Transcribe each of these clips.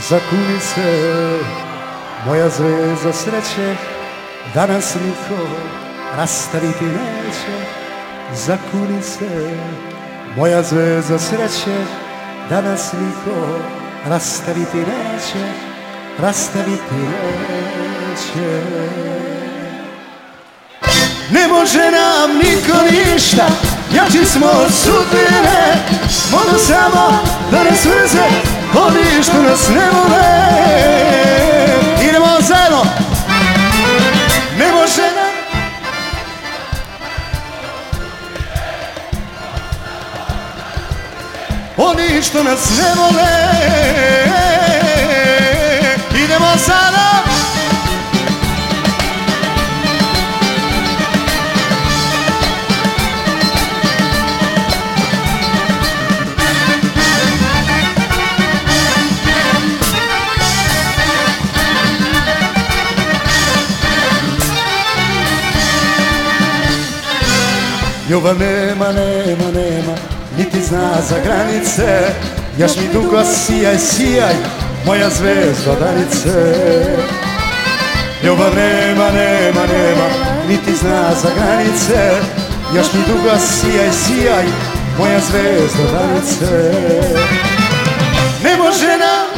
za kulice Moja zvezda sreće Danas niko rastaviti neće. Za kulice Moja zvezda sreće Danas niko rastaviti neće Rastaviti neće. Ne može nam niko ništa Jači smo od sudbine Mogu samo da nas vrze Oni što nas ne vole Idemo zajedno. Ne može nam Oni što nas ne vole Idemo sada Ljubav nema, nema, nema, niti zna za granice. Jaš mi dugo sijaj, sijaj, moja zvezda danice. Ljubav nema, nema, nema, niti zna za granice. Jaš mi dugo sijaj, sijaj, moja zvezda danice. Ne može nam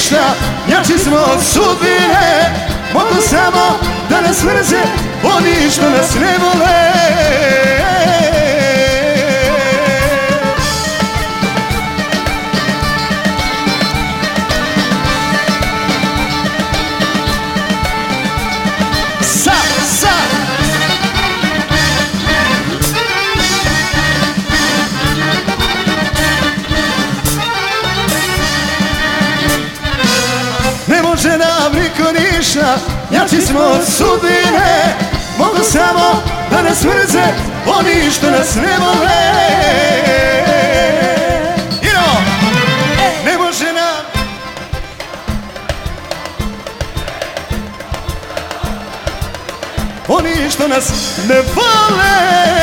ništa Jači smo od sudbine. Mogu samo da nas mrze Oni što nas ne vole ništa Jači smo od sudbine Mogu samo da nas mrze Oni što nas ne vole Idemo! Ne može nam Oni što nas ne vole